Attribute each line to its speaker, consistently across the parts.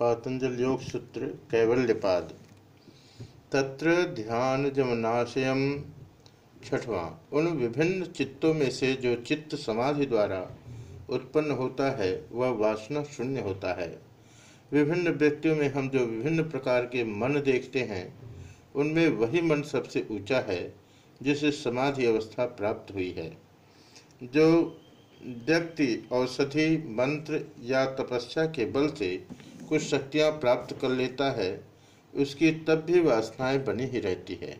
Speaker 1: पातंजल योग सूत्र कैवल्यपाद। तत्र ध्यान जमनाशयम छठवां। उन विभिन्न चित्तों में से जो चित्त समाधि द्वारा उत्पन्न होता है, वह वासना शून्य होता है। विभिन्न व्यक्तियों में हम जो विभिन्न प्रकार के मन देखते हैं, उनमें वही मन सबसे ऊँचा है, जिसे समाधि अवस्था प्राप्त हुई है। जो व्यक्ति औषधि, मंत्र या तपस्या के बल से कुछ शक्तियाँ प्राप्त कर लेता है, उसकी तब भी वासनाएँ बनी ही रहती है।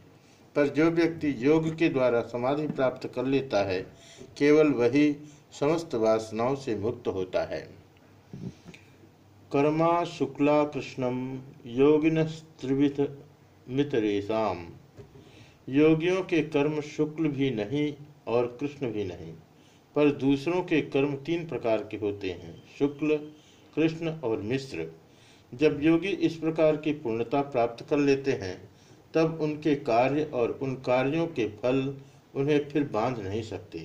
Speaker 1: पर जो व्यक्ति योग के द्वारा समाधि प्राप्त कर लेता है, केवल वही समस्त वासनाओं से मुक्त होता है। कर्मा शुक्ला कृष्णम योगिन त्रिविध मितरेशम योगियों के कर्म शुक्ल भी नहीं और कृष्ण भी नहीं, पर दूसरों के कर्म तीन प्रकार के होते हैं, शुक्ल कृष्ण और मिश्र जब योगी इस प्रकार की पूर्णता प्राप्त कर लेते हैं, तब उनके कार्य और उन कार्यों के फल उन्हें फिर बाँध नहीं सकते,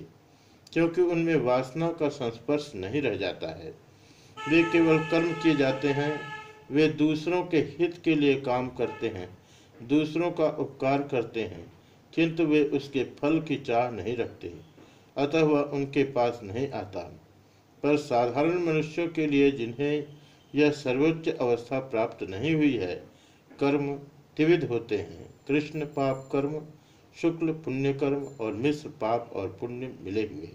Speaker 1: क्योंकि उनमें वासना का संस्पर्श नहीं रह जाता है। वे केवल कर्म किए जाते हैं, वे दूसरों के हित के लिए काम करते हैं, दूसरों का उपकार करते हैं, किंतु वे उसके फल की चाह नहीं रखते, अतः वह उनके पास नहीं आता। पर साधारण मनुष्यों के लिए जिन्हें यह सर्वोच्च अवस्था प्राप्त नहीं हुई है, कर्म त्रिविध होते हैं। कृष्ण पाप कर्म, शुक्ल पुण्य कर्म और मिश्र पाप और पुण्य मिले हुए।